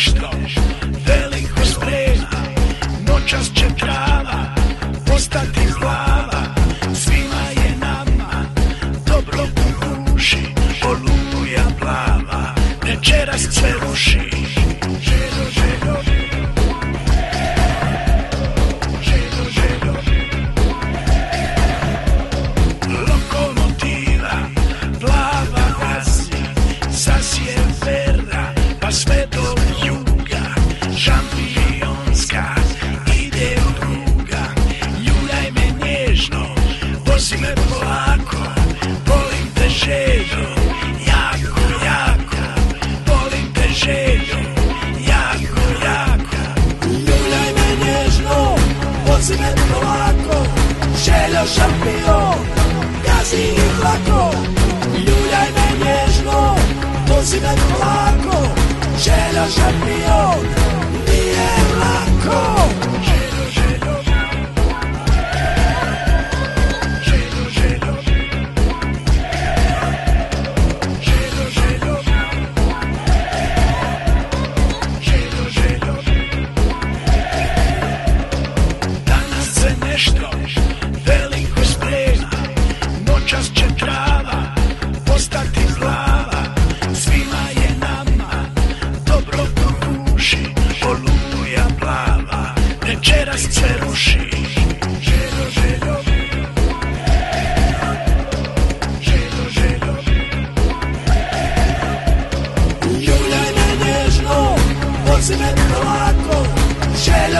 nešto. Veliko sprema Noćas će trava postati plava Svima je nama dobro u duši Olutuja plava. Večeras sve ruši. Kazimir Novako, Shelio Šampion, e Lako, ljuljaj me nježno, Kazimir Novako, Shelio Šampion,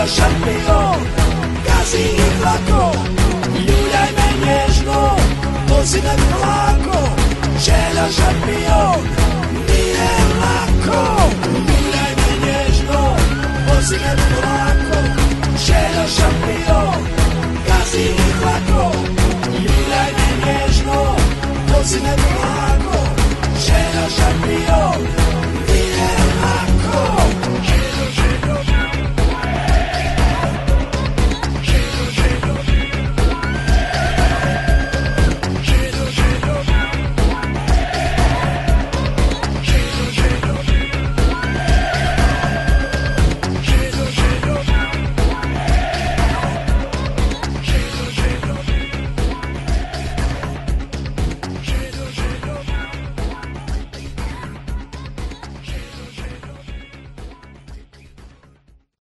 los casi